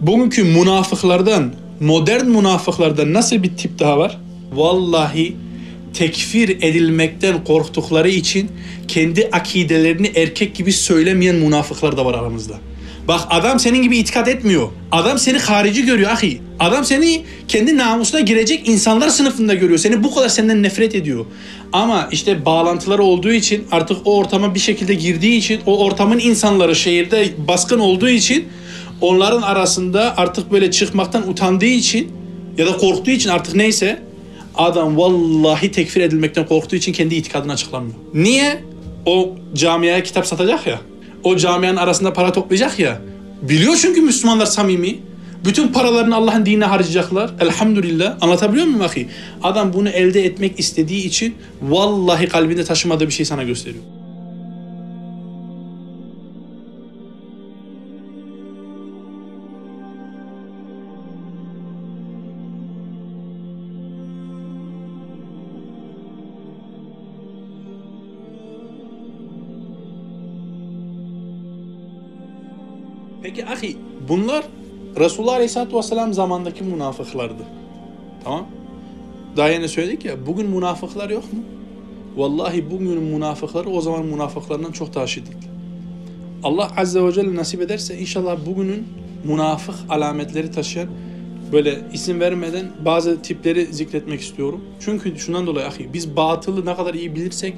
bugünkü münafıklardan, modern münafıklardan nasıl bir tip daha var? Vallahi tekfir edilmekten korktukları için kendi akidelerini erkek gibi söylemeyen münafıklar da var aramızda. Bak adam senin gibi itikat etmiyor. Adam seni harici görüyor ahi. Adam seni kendi namusuna girecek insanlar sınıfında görüyor. Seni bu kadar senden nefret ediyor. Ama işte bağlantıları olduğu için artık o ortama bir şekilde girdiği için o ortamın insanları şehirde baskın olduğu için onların arasında artık böyle çıkmaktan utandığı için ya da korktuğu için artık neyse adam vallahi tekfir edilmekten korktuğu için kendi itikadını açıklamıyor. Niye? O camiaya kitap satacak ya. O camianın arasında para toplayacak ya. Biliyor çünkü Müslümanlar samimi. Bütün paralarını Allah'ın dinine harcayacaklar. Elhamdülillah. Anlatabiliyor muyum ahi? Adam bunu elde etmek istediği için vallahi kalbinde taşımadığı bir şey sana gösteriyor. Peki ahi bunlar Resulullah Aleyhisselatü Vesselam zamandaki münafıklardı. Tamam. Daha yeni söyledik ya bugün münafıklar yok mu? Vallahi bugünün münafıkları o zaman münafıklarından çok daha şiddetli. Allah Azze ve Celle nasip ederse inşallah bugünün münafık alametleri taşıyan böyle isim vermeden bazı tipleri zikretmek istiyorum. Çünkü şundan dolayı ahi biz batılı ne kadar iyi bilirsek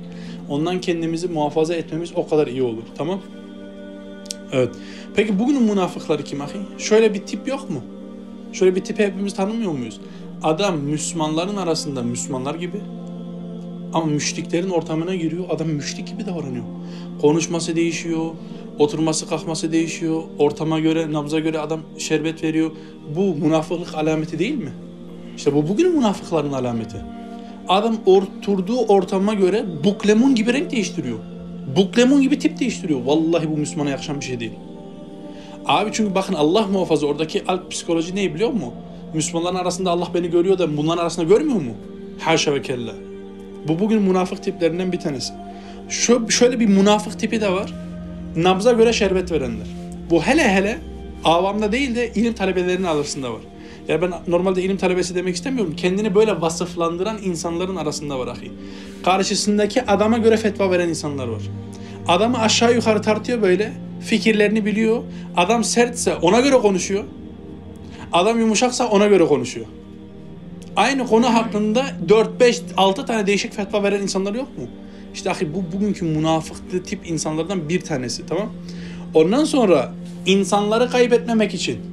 ondan kendimizi muhafaza etmemiz o kadar iyi olur. Tamam? Evet. Peki bugünün münafıkları kim ahi? Şöyle bir tip yok mu? Şöyle bir tipi hepimiz tanımıyor muyuz? Adam Müslümanların arasında Müslümanlar gibi ama müşriklerin ortamına giriyor. Adam müşrik gibi davranıyor. Konuşması değişiyor. Oturması kalkması değişiyor. Ortama göre, nabza göre adam şerbet veriyor. Bu münafıklık alameti değil mi? İşte bu bugünün münafıkların alameti. Adam oturduğu ortama göre buklemun gibi renk değiştiriyor. Buklemun gibi tip değiştiriyor. Vallahi bu Müslümana yakışan bir şey değil. Abi çünkü bakın Allah muhafaza oradaki alp psikoloji ne biliyor mu? Müslümanların arasında Allah beni görüyor da bunların arasında görmüyor mu? Haşa ve kella. Bu bugün münafık tiplerinden bir tanesi. Şu, şöyle bir münafık tipi de var. Nabza göre şerbet verenler. Bu hele hele avamda değil de ilim talebelerinin arasında var. Ya ben normalde ilim talebesi demek istemiyorum. Kendini böyle vasıflandıran insanların arasında var ahi. Karşısındaki adama göre fetva veren insanlar var. Adamı aşağı yukarı tartıyor böyle. Fikirlerini biliyor. Adam sertse ona göre konuşuyor. Adam yumuşaksa ona göre konuşuyor. Aynı konu hakkında 4, 5, 6 tane değişik fetva veren insanlar yok mu? İşte ahi bu bugünkü münafıklı tip insanlardan bir tanesi tamam. Ondan sonra insanları kaybetmemek için,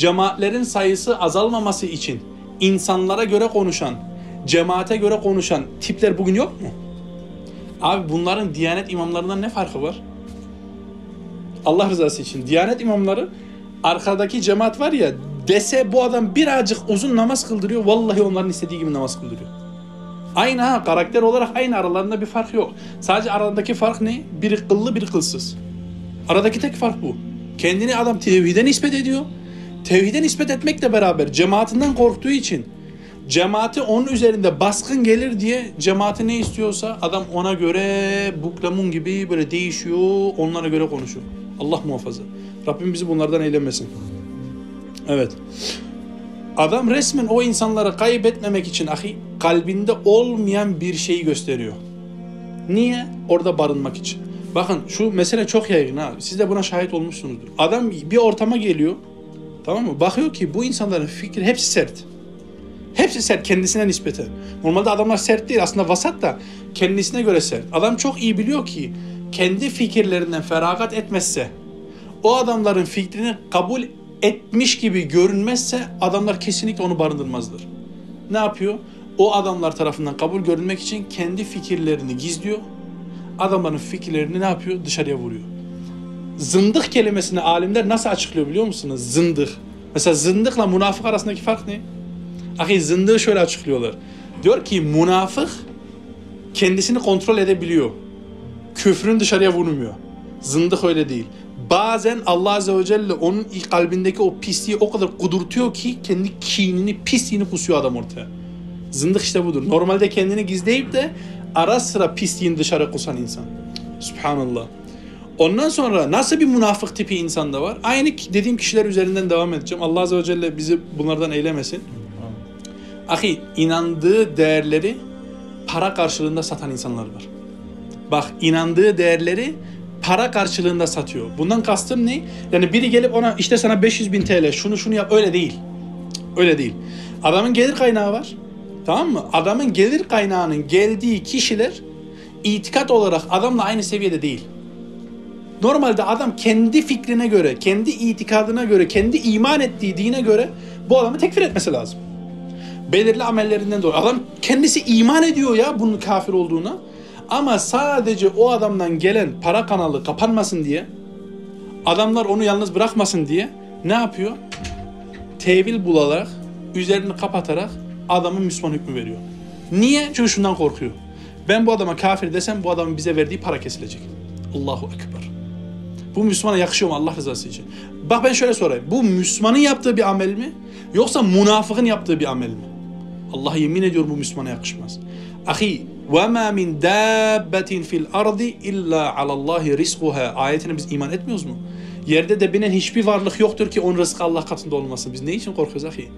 cemaatlerin sayısı azalmaması için insanlara göre konuşan, cemaate göre konuşan tipler bugün yok mu? Abi bunların Diyanet imamlarından ne farkı var? Allah rızası için. Diyanet imamları arkadaki cemaat var ya dese bu adam birazcık uzun namaz kıldırıyor. Vallahi onların istediği gibi namaz kıldırıyor. Aynı ha karakter olarak aynı aralarında bir fark yok. Sadece aralarındaki fark ne? Biri kıllı biri kılsız. Aradaki tek fark bu. Kendini adam tevhide nispet ediyor. Tevhide nispet etmekle beraber cemaatinden korktuğu için cemaati onun üzerinde baskın gelir diye cemaati ne istiyorsa adam ona göre buklamun gibi böyle değişiyor, onlara göre konuşuyor. Allah muhafaza. Rabbim bizi bunlardan eylemesin. Evet. Adam resmen o insanları kaybetmemek için ahi kalbinde olmayan bir şeyi gösteriyor. Niye? Orada barınmak için. Bakın şu mesele çok yaygın ha. Siz de buna şahit olmuşsunuzdur. Adam bir ortama geliyor. Tamam mı? Bakıyor ki bu insanların fikri hepsi sert. Hepsi sert kendisine nispeten. Normalde adamlar sert değil aslında vasat da kendisine göre sert. Adam çok iyi biliyor ki kendi fikirlerinden feragat etmezse o adamların fikrini kabul etmiş gibi görünmezse adamlar kesinlikle onu barındırmazlar. Ne yapıyor? O adamlar tarafından kabul görünmek için kendi fikirlerini gizliyor. Adamların fikirlerini ne yapıyor? Dışarıya vuruyor. Zındık kelimesini alimler nasıl açıklıyor biliyor musunuz? Zındık. Mesela zındıkla münafık arasındaki fark ne? Ahi zındığı şöyle açıklıyorlar. Diyor ki münafık kendisini kontrol edebiliyor. Küfrün dışarıya vurmuyor. Zındık öyle değil. Bazen Allah Azze ve Celle onun kalbindeki o pisliği o kadar kudurtuyor ki kendi kinini, pisliğini kusuyor adam ortaya. Zındık işte budur. Normalde kendini gizleyip de ara sıra pisliğini dışarı kusan insan. Subhanallah. Ondan sonra nasıl bir münafık tipi insan da var? Aynı dediğim kişiler üzerinden devam edeceğim. Allah Azze ve Celle bizi bunlardan eylemesin. Ahi inandığı değerleri para karşılığında satan insanlar var. Bak inandığı değerleri para karşılığında satıyor. Bundan kastım ne? Yani biri gelip ona işte sana 500 bin TL şunu şunu yap öyle değil. Öyle değil. Adamın gelir kaynağı var. Tamam mı? Adamın gelir kaynağının geldiği kişiler itikat olarak adamla aynı seviyede değil. Normalde adam kendi fikrine göre, kendi itikadına göre, kendi iman ettiği dine göre bu adamı tekfir etmesi lazım. Belirli amellerinden dolayı. Adam kendisi iman ediyor ya bunun kafir olduğuna. Ama sadece o adamdan gelen para kanalı kapanmasın diye, adamlar onu yalnız bırakmasın diye ne yapıyor? Tevil bularak, üzerini kapatarak adamın Müslüman hükmü veriyor. Niye? Çünkü şundan korkuyor. Ben bu adama kafir desem bu adamın bize verdiği para kesilecek. Allahu Ekber. Bu Müslümana yakışıyor mu Allah rızası için? Bak ben şöyle sorayım. Bu Müslümanın yaptığı bir amel mi? Yoksa münafıkın yaptığı bir amel mi? Allah yemin ediyor bu Müslümana yakışmaz. Ahi ve ma min dabbetin fil ardi illa 'ala alallahi rizquha ayetine biz iman etmiyoruz mu? Yerde de binen hiçbir varlık yoktur ki onun rızkı Allah katında olmasın. Biz ne için korkuyoruz ahi?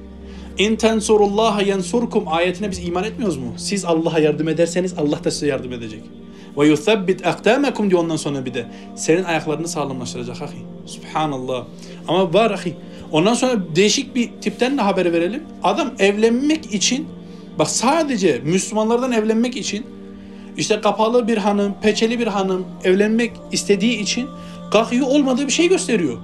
İn tensurullaha yensurkum ayetine biz iman etmiyoruz mu? Siz Allah'a yardım ederseniz Allah da size yardım edecek. Ve yuthabbit akdamakum diyor ondan sonra bir de. Senin ayaklarını sağlamlaştıracak ahi. Subhanallah. Ama var ahi. Ondan sonra değişik bir tipten de haber verelim. Adam evlenmek için bak sadece Müslümanlardan evlenmek için işte kapalı bir hanım, peçeli bir hanım evlenmek istediği için kalkıyor olmadığı bir şey gösteriyor.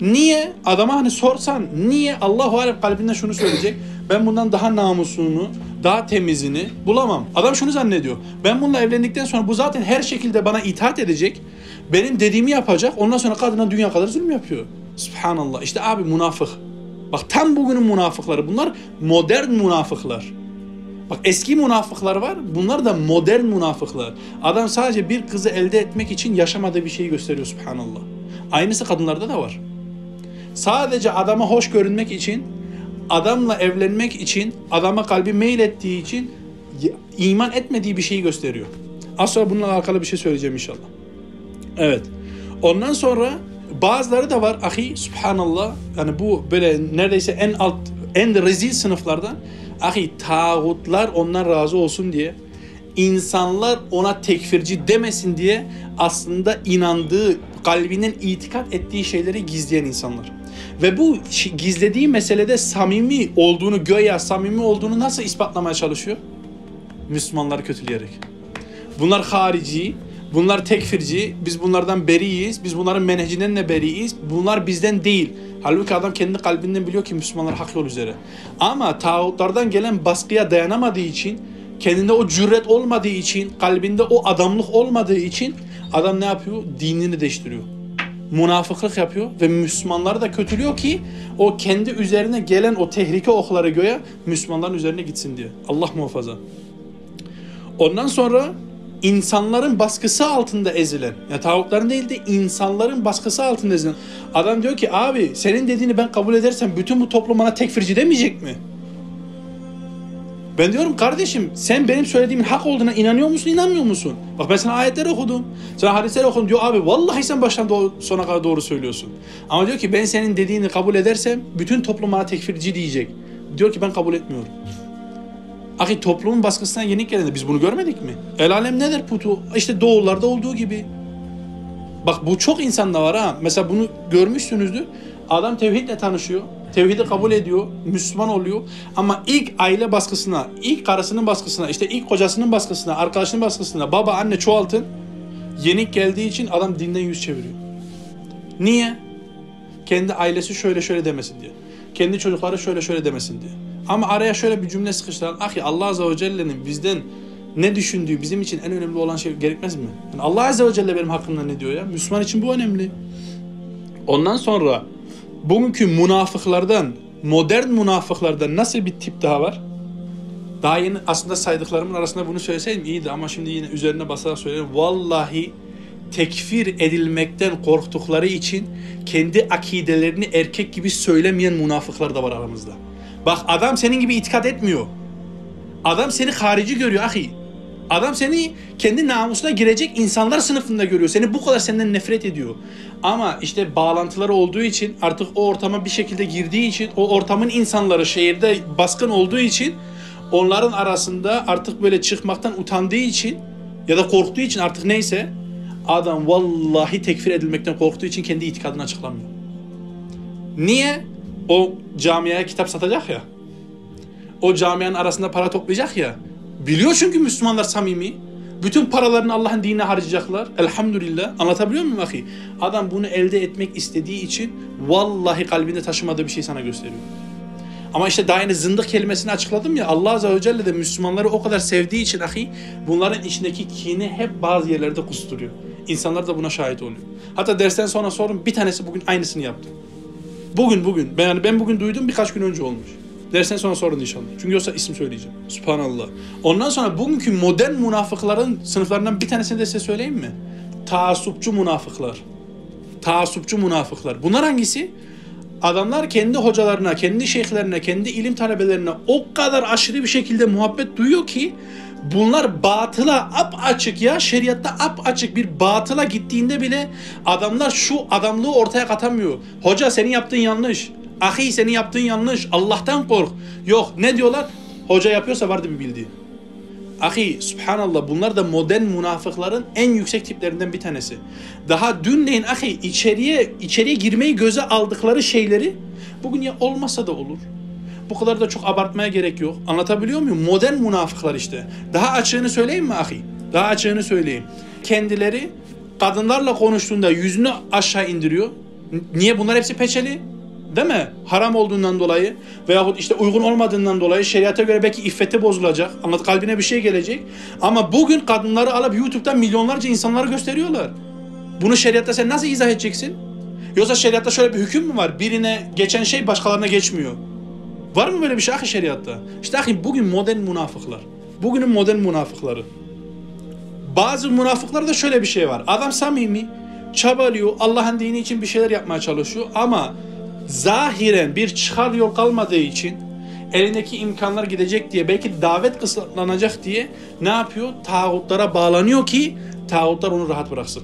Niye? Adama hani sorsan niye Allahu Alem kalbinde şunu söyleyecek. Ben bundan daha namusunu, daha temizini bulamam. Adam şunu zannediyor. Ben bununla evlendikten sonra bu zaten her şekilde bana itaat edecek. Benim dediğimi yapacak. Ondan sonra kadına dünya kadar zulüm yapıyor. Subhanallah. İşte abi münafık. Bak tam bugünün münafıkları. Bunlar modern münafıklar. Bak eski münafıklar var. Bunlar da modern münafıklar. Adam sadece bir kızı elde etmek için yaşamadığı bir şeyi gösteriyor subhanallah. Aynısı kadınlarda da var. Sadece adama hoş görünmek için, adamla evlenmek için, adama kalbi meyil ettiği için iman etmediği bir şeyi gösteriyor. Az sonra bununla alakalı bir şey söyleyeceğim inşallah. Evet. Ondan sonra bazıları da var ahi subhanallah yani bu böyle neredeyse en alt en rezil sınıflardan ahi tağutlar ondan razı olsun diye insanlar ona tekfirci demesin diye aslında inandığı kalbinin itikat ettiği şeyleri gizleyen insanlar. Ve bu gizlediği meselede samimi olduğunu, göya samimi olduğunu nasıl ispatlamaya çalışıyor? Müslümanları kötüleyerek. Bunlar harici, bunlar tekfirci, biz bunlardan beriyiz, biz bunların menhecinden de beriyiz, bunlar bizden değil. Halbuki adam kendi kalbinden biliyor ki Müslümanlar hak yol üzere. Ama tağutlardan gelen baskıya dayanamadığı için, kendinde o cüret olmadığı için, kalbinde o adamlık olmadığı için adam ne yapıyor? Dinini değiştiriyor münafıklık yapıyor ve Müslümanları da kötülüyor ki o kendi üzerine gelen o tehlike okları göğe Müslümanların üzerine gitsin diye. Allah muhafaza. Ondan sonra insanların baskısı altında ezilen, ya tağutların değil de insanların baskısı altında ezilen. Adam diyor ki abi senin dediğini ben kabul edersem bütün bu toplum bana tekfirci demeyecek mi? Ben diyorum kardeşim sen benim söylediğimin hak olduğuna inanıyor musun inanmıyor musun? Bak ben sana ayetler okudum. Sana hadisler okudum diyor abi vallahi sen baştan doğru, sona kadar doğru söylüyorsun. Ama diyor ki ben senin dediğini kabul edersem bütün toplum bana tekfirci diyecek. Diyor ki ben kabul etmiyorum. Ahi toplumun baskısından yenik gelende biz bunu görmedik mi? El alem nedir putu? İşte doğullarda olduğu gibi. Bak bu çok insanda var ha. Mesela bunu görmüşsünüzdür. Adam tevhidle tanışıyor. Tevhidi kabul ediyor, Müslüman oluyor. Ama ilk aile baskısına, ilk karısının baskısına, işte ilk kocasının baskısına, arkadaşının baskısına, baba anne çoğaltın. Yenik geldiği için adam dinden yüz çeviriyor. Niye? Kendi ailesi şöyle şöyle demesin diye. Kendi çocukları şöyle şöyle demesin diye. Ama araya şöyle bir cümle sıkıştıran, ahi Allah Azze ve Celle'nin bizden ne düşündüğü bizim için en önemli olan şey gerekmez mi? Yani Allah Azze ve Celle benim hakkımda ne diyor ya? Müslüman için bu önemli. Ondan sonra bugünkü münafıklardan, modern münafıklardan nasıl bir tip daha var? Daha yeni aslında saydıklarımın arasında bunu söyleseydim iyiydi ama şimdi yine üzerine basarak söyleyeyim. Vallahi tekfir edilmekten korktukları için kendi akidelerini erkek gibi söylemeyen münafıklar da var aramızda. Bak adam senin gibi itikat etmiyor. Adam seni harici görüyor ahi. Adam seni kendi namusuna girecek insanlar sınıfında görüyor. Seni bu kadar senden nefret ediyor. Ama işte bağlantıları olduğu için artık o ortama bir şekilde girdiği için o ortamın insanları şehirde baskın olduğu için onların arasında artık böyle çıkmaktan utandığı için ya da korktuğu için artık neyse adam vallahi tekfir edilmekten korktuğu için kendi itikadını açıklamıyor. Niye? O camiye kitap satacak ya. O camianın arasında para toplayacak ya. Biliyor çünkü Müslümanlar samimi. Bütün paralarını Allah'ın dinine harcayacaklar. Elhamdülillah. Anlatabiliyor muyum ahi? Adam bunu elde etmek istediği için vallahi kalbinde taşımadığı bir şey sana gösteriyor. Ama işte daha yeni zındık kelimesini açıkladım ya Allah Azze ve Celle de Müslümanları o kadar sevdiği için ahi bunların içindeki kini hep bazı yerlerde kusturuyor. İnsanlar da buna şahit oluyor. Hatta dersten sonra sorun bir tanesi bugün aynısını yaptı. Bugün bugün. Ben, yani ben bugün duydum birkaç gün önce olmuş. Dersten sonra sorun inşallah. Çünkü yoksa isim söyleyeceğim. Subhanallah. Ondan sonra bugünkü modern münafıkların sınıflarından bir tanesini de size söyleyeyim mi? Taassupçu münafıklar. Taassupçu münafıklar. Bunlar hangisi? Adamlar kendi hocalarına, kendi şeyhlerine, kendi ilim talebelerine o kadar aşırı bir şekilde muhabbet duyuyor ki bunlar batıla ap açık ya şeriatta ap açık bir batıla gittiğinde bile adamlar şu adamlığı ortaya katamıyor. Hoca senin yaptığın yanlış. Ahi senin yaptığın yanlış. Allah'tan kork. Yok ne diyorlar? Hoca yapıyorsa vardı bir bildiği. Ahi subhanallah bunlar da modern münafıkların en yüksek tiplerinden bir tanesi. Daha dün neyin ahi içeriye içeriye girmeyi göze aldıkları şeyleri bugün ya olmasa da olur. Bu kadar da çok abartmaya gerek yok. Anlatabiliyor muyum? Modern münafıklar işte. Daha açığını söyleyeyim mi ahi? Daha açığını söyleyeyim. Kendileri kadınlarla konuştuğunda yüzünü aşağı indiriyor. Niye bunlar hepsi peçeli? Değil mi? Haram olduğundan dolayı veyahut işte uygun olmadığından dolayı şeriata göre belki iffeti bozulacak. Anlat kalbine bir şey gelecek. Ama bugün kadınları alıp YouTube'dan milyonlarca insanlara gösteriyorlar. Bunu şeriatta sen nasıl izah edeceksin? Yoksa şeriatta şöyle bir hüküm mü var? Birine geçen şey başkalarına geçmiyor. Var mı böyle bir şey ahi şeriatta? İşte ahi bugün modern münafıklar. Bugünün modern münafıkları. Bazı münafıklarda şöyle bir şey var. Adam samimi, çabalıyor, Allah'ın dini için bir şeyler yapmaya çalışıyor ama zahiren bir çıkar yol kalmadığı için elindeki imkanlar gidecek diye belki davet kısıtlanacak diye ne yapıyor? Tağutlara bağlanıyor ki tağutlar onu rahat bıraksın.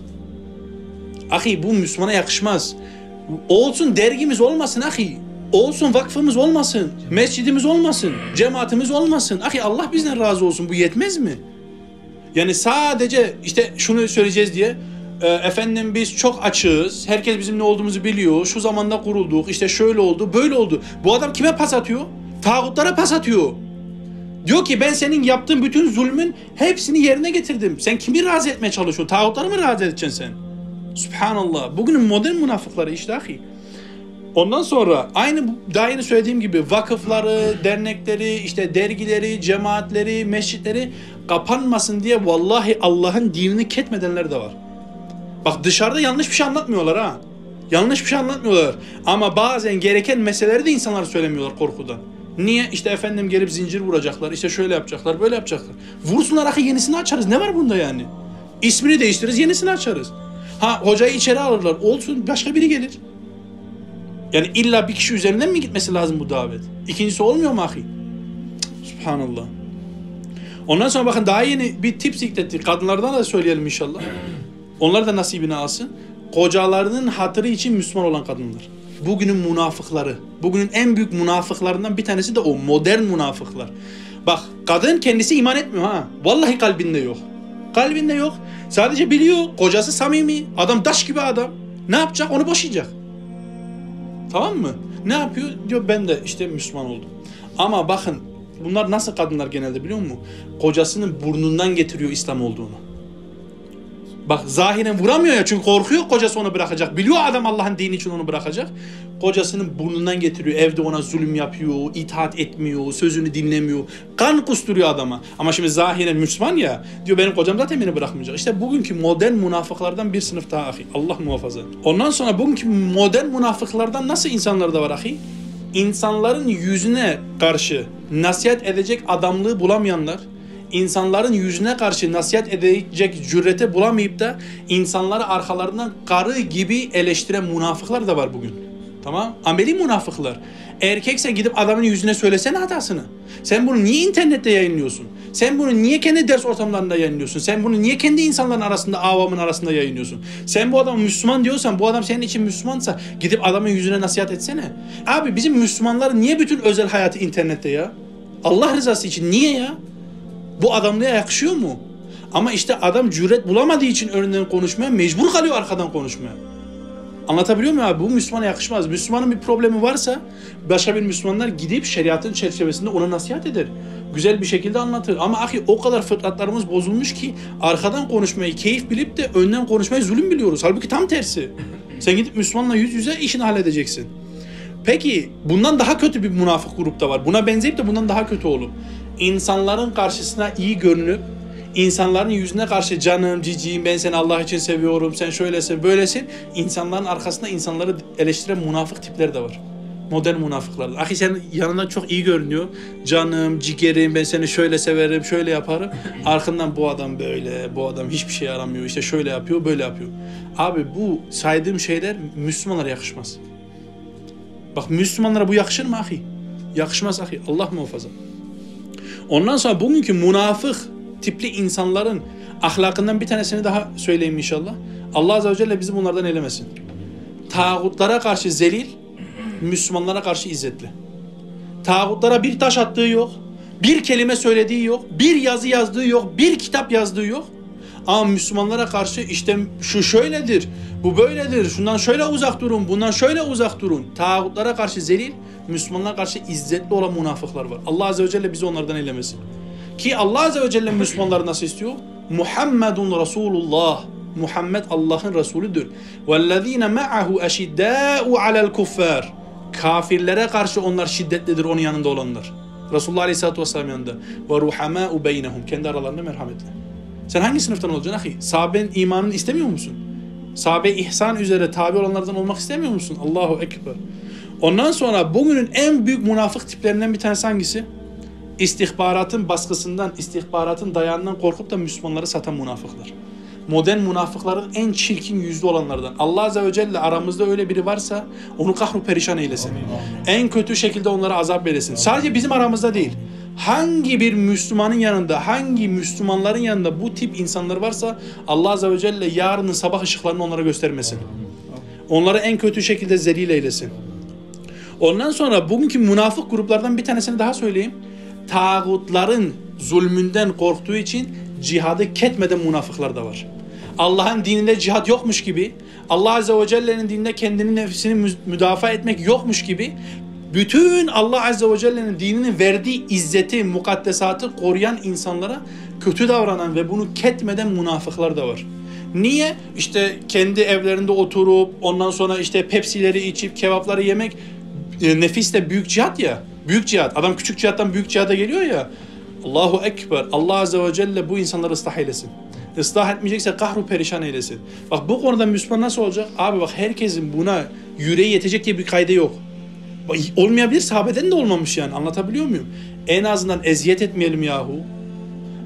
Ahi bu Müslümana yakışmaz. Olsun dergimiz olmasın ahi. Olsun vakfımız olmasın. Mescidimiz olmasın. Cemaatimiz olmasın. Ahi Allah bizden razı olsun. Bu yetmez mi? Yani sadece işte şunu söyleyeceğiz diye e, efendim biz çok açığız. Herkes bizim ne olduğumuzu biliyor. Şu zamanda kurulduk. İşte şöyle oldu, böyle oldu. Bu adam kime pas atıyor? Tağutlara pas atıyor. Diyor ki ben senin yaptığın bütün zulmün hepsini yerine getirdim. Sen kimi razı etmeye çalışıyorsun? Tağutları mı razı edeceksin sen? Subhanallah. Bugünün modern münafıkları işte ahi. Ondan sonra aynı daha yeni söylediğim gibi vakıfları, dernekleri, işte dergileri, cemaatleri, mescitleri kapanmasın diye vallahi Allah'ın dinini ketmedenler de var. Bak dışarıda yanlış bir şey anlatmıyorlar ha. Yanlış bir şey anlatmıyorlar. Ama bazen gereken meseleleri de insanlar söylemiyorlar korkudan. Niye? İşte efendim gelip zincir vuracaklar, işte şöyle yapacaklar, böyle yapacaklar. Vursunlar akı yenisini açarız. Ne var bunda yani? İsmini değiştiririz, yenisini açarız. Ha hocayı içeri alırlar. Olsun başka biri gelir. Yani illa bir kişi üzerinden mi gitmesi lazım bu davet? İkincisi olmuyor mu ahi? Subhanallah. Ondan sonra bakın daha yeni bir tip zikretti. Kadınlardan da söyleyelim inşallah. Onlar da nasibini alsın. Kocalarının hatırı için Müslüman olan kadınlar. Bugünün münafıkları. Bugünün en büyük münafıklarından bir tanesi de o modern münafıklar. Bak kadın kendisi iman etmiyor ha. Vallahi kalbinde yok. Kalbinde yok. Sadece biliyor kocası samimi. Adam taş gibi adam. Ne yapacak? Onu boşayacak. Tamam mı? Ne yapıyor? Diyor ben de işte Müslüman oldum. Ama bakın bunlar nasıl kadınlar genelde biliyor musun? Kocasının burnundan getiriyor İslam olduğunu. Bak zahiren vuramıyor ya çünkü korkuyor kocası onu bırakacak. Biliyor adam Allah'ın dini için onu bırakacak. Kocasının burnundan getiriyor. Evde ona zulüm yapıyor, itaat etmiyor, sözünü dinlemiyor. Kan kusturuyor adama. Ama şimdi zahiren Müslüman ya. Diyor benim kocam zaten beni bırakmayacak. İşte bugünkü modern münafıklardan bir sınıf daha ahi. Allah muhafaza. Ondan sonra bugünkü modern münafıklardan nasıl insanlar da var ahi? İnsanların yüzüne karşı nasihat edecek adamlığı bulamayanlar, insanların yüzüne karşı nasihat edecek cürete bulamayıp da insanları arkalarından karı gibi eleştiren münafıklar da var bugün. Tamam? Ameli münafıklar. Erkeksen gidip adamın yüzüne söylesene hatasını. Sen bunu niye internette yayınlıyorsun? Sen bunu niye kendi ders ortamlarında yayınlıyorsun? Sen bunu niye kendi insanların arasında, avamın arasında yayınlıyorsun? Sen bu adam Müslüman diyorsan, bu adam senin için Müslümansa gidip adamın yüzüne nasihat etsene. Abi bizim Müslümanların niye bütün özel hayatı internette ya? Allah rızası için niye ya? Bu adamlığa yakışıyor mu? Ama işte adam cüret bulamadığı için önünden konuşmaya mecbur kalıyor arkadan konuşmaya. Anlatabiliyor muyum abi? Bu Müslümana yakışmaz. Müslümanın bir problemi varsa başka bir Müslümanlar gidip şeriatın çerçevesinde ona nasihat eder. Güzel bir şekilde anlatır. Ama ahi o kadar fıtratlarımız bozulmuş ki arkadan konuşmayı keyif bilip de önden konuşmayı zulüm biliyoruz. Halbuki tam tersi. Sen gidip Müslümanla yüz yüze işini halledeceksin. Peki bundan daha kötü bir münafık grup da var. Buna benzeyip de bundan daha kötü olup insanların karşısına iyi görünüp insanların yüzüne karşı canım, ciciyim, ben seni Allah için seviyorum, sen şöylesin, böylesin. İnsanların arkasında insanları eleştiren münafık tipler de var. Modern münafıklar. Ahi sen yanından çok iyi görünüyor. Canım, cigerim, ben seni şöyle severim, şöyle yaparım. Arkından bu adam böyle, bu adam hiçbir şey aramıyor, işte şöyle yapıyor, böyle yapıyor. Abi bu saydığım şeyler Müslümanlara yakışmaz. Bak Müslümanlara bu yakışır mı ahi? Yakışmaz ahi. Allah muhafaza. Ondan sonra bugünkü münafık tipli insanların ahlakından bir tanesini daha söyleyeyim inşallah. Allah Azze ve Celle bizi bunlardan elemesin. Tağutlara karşı zelil, Müslümanlara karşı izzetli. Tağutlara bir taş attığı yok, bir kelime söylediği yok, bir yazı yazdığı yok, bir kitap yazdığı yok. Ama Müslümanlara karşı işte şu şöyledir, bu böyledir, şundan şöyle uzak durun, bundan şöyle uzak durun. Tağutlara karşı zelil, Müslümanlara karşı izzetli olan münafıklar var. Allah Azze ve Celle bizi onlardan eylemesin. Ki Allah Azze ve Celle Müslümanları nasıl istiyor? Muhammedun Resulullah. Muhammed Allah'ın Resulüdür. وَالَّذ۪ينَ مَعَهُ اَشِدَّاءُ عَلَى الْكُفَّارِ Kafirlere karşı onlar şiddetlidir onun yanında olanlar. Resulullah Aleyhisselatü Vesselam yanında. وَرُحَمَاءُ بَيْنَهُمْ Kendi aralarında merhametli. Sen hangi sınıftan olacaksın ahi? Sahabenin imanını istemiyor musun? Sahabe ihsan üzere tabi olanlardan olmak istemiyor musun? Allahu Ekber. Ondan sonra bugünün en büyük münafık tiplerinden bir tanesi hangisi? istihbaratın baskısından, istihbaratın dayağından korkup da Müslümanları satan münafıklar. Modern münafıkların en çirkin yüzlü olanlardan. Allah Azze ve Celle aramızda öyle biri varsa onu kahru perişan eylesin. En kötü şekilde onlara azap veresin. Sadece bizim aramızda değil. Hangi bir Müslümanın yanında, hangi Müslümanların yanında bu tip insanlar varsa Allah Azze ve Celle yarının sabah ışıklarını onlara göstermesin. Onları en kötü şekilde zelil eylesin. Ondan sonra bugünkü münafık gruplardan bir tanesini daha söyleyeyim tağutların zulmünden korktuğu için cihadı ketmeden münafıklar da var. Allah'ın dininde cihat yokmuş gibi, Allah Azze ve Celle'nin dininde kendini nefsini müdafaa etmek yokmuş gibi bütün Allah Azze ve Celle'nin dinini verdiği izzeti, mukaddesatı koruyan insanlara kötü davranan ve bunu ketmeden münafıklar da var. Niye? İşte kendi evlerinde oturup ondan sonra işte pepsileri içip kebapları yemek e, nefis de büyük cihat ya. Büyük cihat. Adam küçük cihattan büyük cihada geliyor ya. Allahu Ekber. Allah Azze ve Celle bu insanları ıslah eylesin. Islah etmeyecekse kahru perişan eylesin. Bak bu konuda Müslüman nasıl olacak? Abi bak herkesin buna yüreği yetecek diye bir kaydı yok. Olmayabilir sahabeden de olmamış yani anlatabiliyor muyum? En azından eziyet etmeyelim yahu.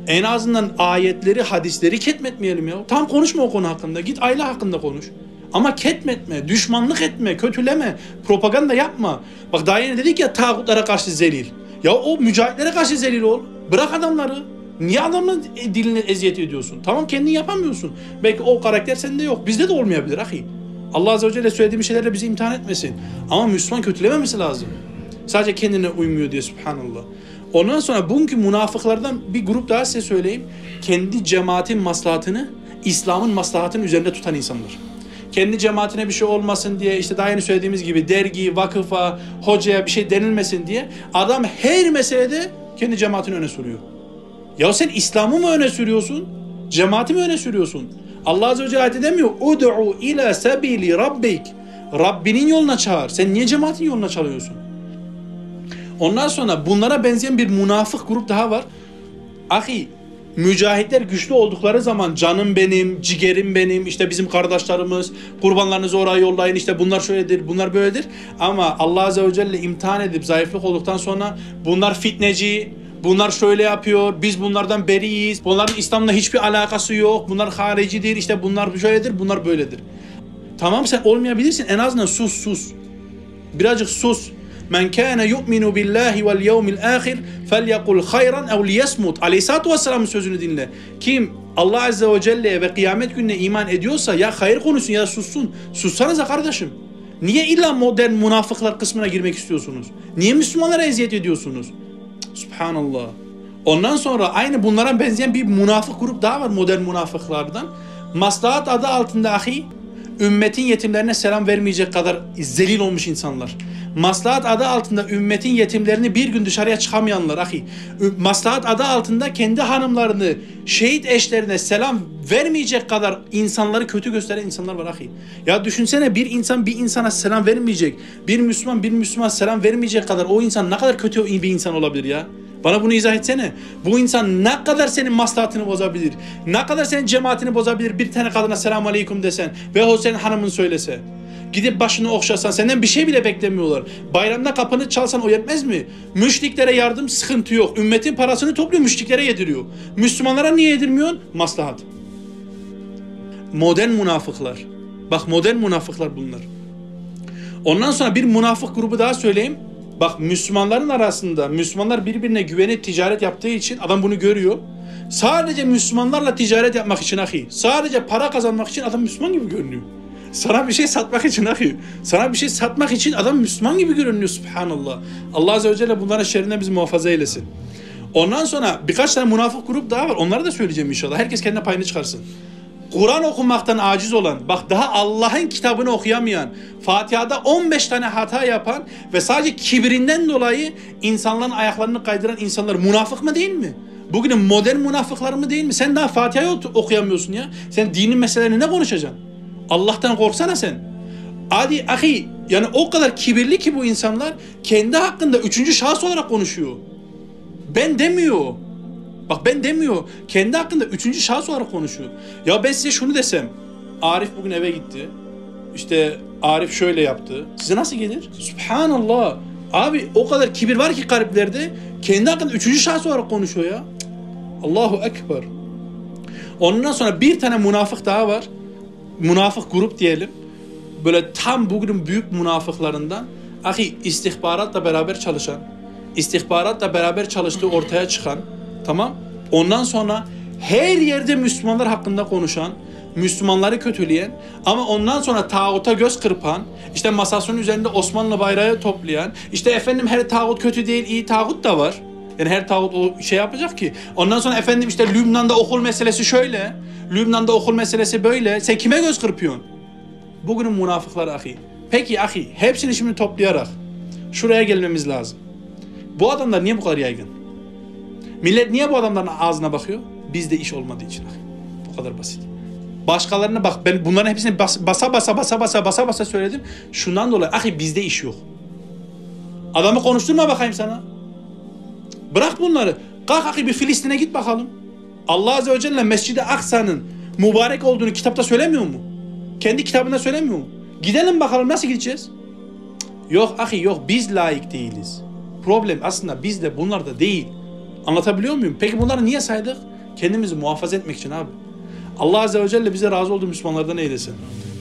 En azından ayetleri, hadisleri ketmetmeyelim ya. Tam konuşma o konu hakkında. Git aile hakkında konuş. Ama ketmetme, düşmanlık etme, kötüleme, propaganda yapma. Bak daha yeni dedik ya tağutlara karşı zelil. Ya o mücahitlere karşı zelil ol. Bırak adamları. Niye adamın diline eziyet ediyorsun? Tamam kendin yapamıyorsun. Belki o karakter sende yok. Bizde de olmayabilir ahi. Allah Azze ve Celle söylediği şeylerle bizi imtihan etmesin. Ama Müslüman kötülememesi lazım. Sadece kendine uymuyor diye subhanallah. Ondan sonra bugünkü münafıklardan bir grup daha size söyleyeyim. Kendi cemaatin maslahatını İslam'ın maslahatının üzerinde tutan insanlar kendi cemaatine bir şey olmasın diye işte daha yeni söylediğimiz gibi dergi, vakıfa, hocaya bir şey denilmesin diye adam her meselede kendi cemaatini öne sürüyor. Ya sen İslam'ı mı öne sürüyorsun? Cemaati mi öne sürüyorsun? Allah Azze ve Celle ayet edemiyor. Ud'u ila sabili rabbik. Rabbinin yoluna çağır. Sen niye cemaatin yoluna çağırıyorsun? Ondan sonra bunlara benzeyen bir münafık grup daha var. Ahi Mücahitler güçlü oldukları zaman canım benim, cigerim benim, işte bizim kardeşlerimiz, kurbanlarınızı oraya yollayın, işte bunlar şöyledir, bunlar böyledir. Ama Allah Azze ve Celle imtihan edip zayıflık olduktan sonra bunlar fitneci, bunlar şöyle yapıyor, biz bunlardan beriyiz, bunların İslam'la hiçbir alakası yok, bunlar haricidir, işte bunlar şöyledir, bunlar böyledir. Tamam sen olmayabilirsin, en azından sus sus. Birazcık sus. Men kana yu'minu billahi vel yevmil ahir felyekul hayran ev liyesmut. Aleyhissalatu vesselam'ın sözünü dinle. Kim Allah Azze ve Celle'ye ve kıyamet gününe iman ediyorsa ya hayır konuşsun ya sussun. Sussanıza kardeşim. Niye illa modern münafıklar kısmına girmek istiyorsunuz? Niye Müslümanlara eziyet ediyorsunuz? Subhanallah. Ondan sonra aynı bunlara benzeyen bir münafık grup daha var modern münafıklardan. Maslahat adı altında ahi ümmetin yetimlerine selam vermeyecek kadar zelil olmuş insanlar. Maslahat adı altında ümmetin yetimlerini bir gün dışarıya çıkamayanlar ahi. Maslahat adı altında kendi hanımlarını şehit eşlerine selam vermeyecek kadar insanları kötü gösteren insanlar var ahi. Ya düşünsene bir insan bir insana selam vermeyecek. Bir Müslüman bir Müslüman selam vermeyecek kadar o insan ne kadar kötü bir insan olabilir ya. Bana bunu izah etsene. Bu insan ne kadar senin maslahatını bozabilir? Ne kadar senin cemaatini bozabilir? Bir tane kadına selamun aleyküm desen ve o senin hanımın söylese. Gidip başını okşasan senden bir şey bile beklemiyorlar. Bayramda kapını çalsan o yetmez mi? Müşriklere yardım sıkıntı yok. Ümmetin parasını topluyor müşriklere yediriyor. Müslümanlara niye yedirmiyorsun? Maslahat. Modern münafıklar. Bak modern münafıklar bunlar. Ondan sonra bir münafık grubu daha söyleyeyim. Bak Müslümanların arasında Müslümanlar birbirine güvenip ticaret yaptığı için adam bunu görüyor. Sadece Müslümanlarla ticaret yapmak için ahi. Sadece para kazanmak için adam Müslüman gibi görünüyor. Sana bir şey satmak için ahi. Sana bir şey satmak için adam Müslüman gibi görünüyor subhanallah. Allah Azze ve Celle bunların şerrinden bizi muhafaza eylesin. Ondan sonra birkaç tane münafık grup daha var. Onları da söyleyeceğim inşallah. Herkes kendine payını çıkarsın. Kur'an okumaktan aciz olan, bak daha Allah'ın kitabını okuyamayan, Fatiha'da 15 tane hata yapan ve sadece kibirinden dolayı insanların ayaklarını kaydıran insanlar münafık mı değil mi? Bugünün modern münafıklar mı değil mi? Sen daha Fatiha'yı okuyamıyorsun ya. Sen dinin meselelerini ne konuşacaksın? Allah'tan korksana sen. Adi ahi yani o kadar kibirli ki bu insanlar kendi hakkında üçüncü şahıs olarak konuşuyor. Ben demiyor. Bak ben demiyor. Kendi hakkında üçüncü şahıs olarak konuşuyor. Ya ben size şunu desem. Arif bugün eve gitti. İşte Arif şöyle yaptı. Size nasıl gelir? Subhanallah. Abi o kadar kibir var ki kalplerde. Kendi hakkında üçüncü şahıs olarak konuşuyor ya. Allahu Ekber. Ondan sonra bir tane münafık daha var. Münafık grup diyelim. Böyle tam bugünün büyük münafıklarından. Ahi istihbaratla beraber çalışan, istihbaratla beraber çalıştığı ortaya çıkan, tamam? Ondan sonra her yerde Müslümanlar hakkında konuşan, Müslümanları kötüleyen ama ondan sonra tağuta göz kırpan, işte masasının üzerinde Osmanlı bayrağı toplayan, işte efendim her tağut kötü değil, iyi tağut da var. Yani her tağut o şey yapacak ki. Ondan sonra efendim işte Lübnan'da okul meselesi şöyle, Lübnan'da okul meselesi böyle. Sen kime göz kırpıyorsun? Bugünün münafıkları ahi. Peki ahi, hepsini şimdi toplayarak şuraya gelmemiz lazım. Bu adamlar niye bu kadar yaygın? Millet niye bu adamların ağzına bakıyor? Bizde iş olmadığı için. Bu kadar basit. Başkalarına bak ben bunların hepsini bas- basa basa basa basa basa basa söyledim. Şundan dolayı ahi bizde iş yok. Adamı konuşturma bakayım sana. Bırak bunları. Kalk ahi bir Filistin'e git bakalım. Allah Azze ve Celle Mescid-i Aksa'nın mübarek olduğunu kitapta söylemiyor mu? Kendi kitabında söylemiyor mu? Gidelim bakalım nasıl gideceğiz? Yok ahi yok biz layık değiliz. Problem aslında bizde bunlar da değil. Anlatabiliyor muyum? Peki bunları niye saydık? Kendimizi muhafaza etmek için abi. Allah Azze ve Celle bize razı olduğu Müslümanlardan eylesin.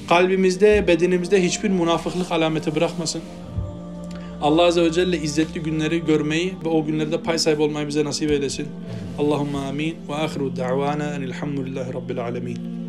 Kalbimizde, bedenimizde hiçbir münafıklık alameti bırakmasın. Allah Azze ve Celle izzetli günleri görmeyi ve o günlerde pay sahibi olmayı bize nasip eylesin. Allahümme amin ve ahiru da'vana enilhamdülillahi rabbil alemin.